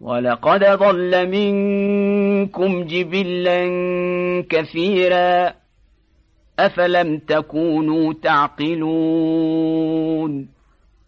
ولقد ضل منكم جبلا كثيرا أفلم تكونوا تعقلون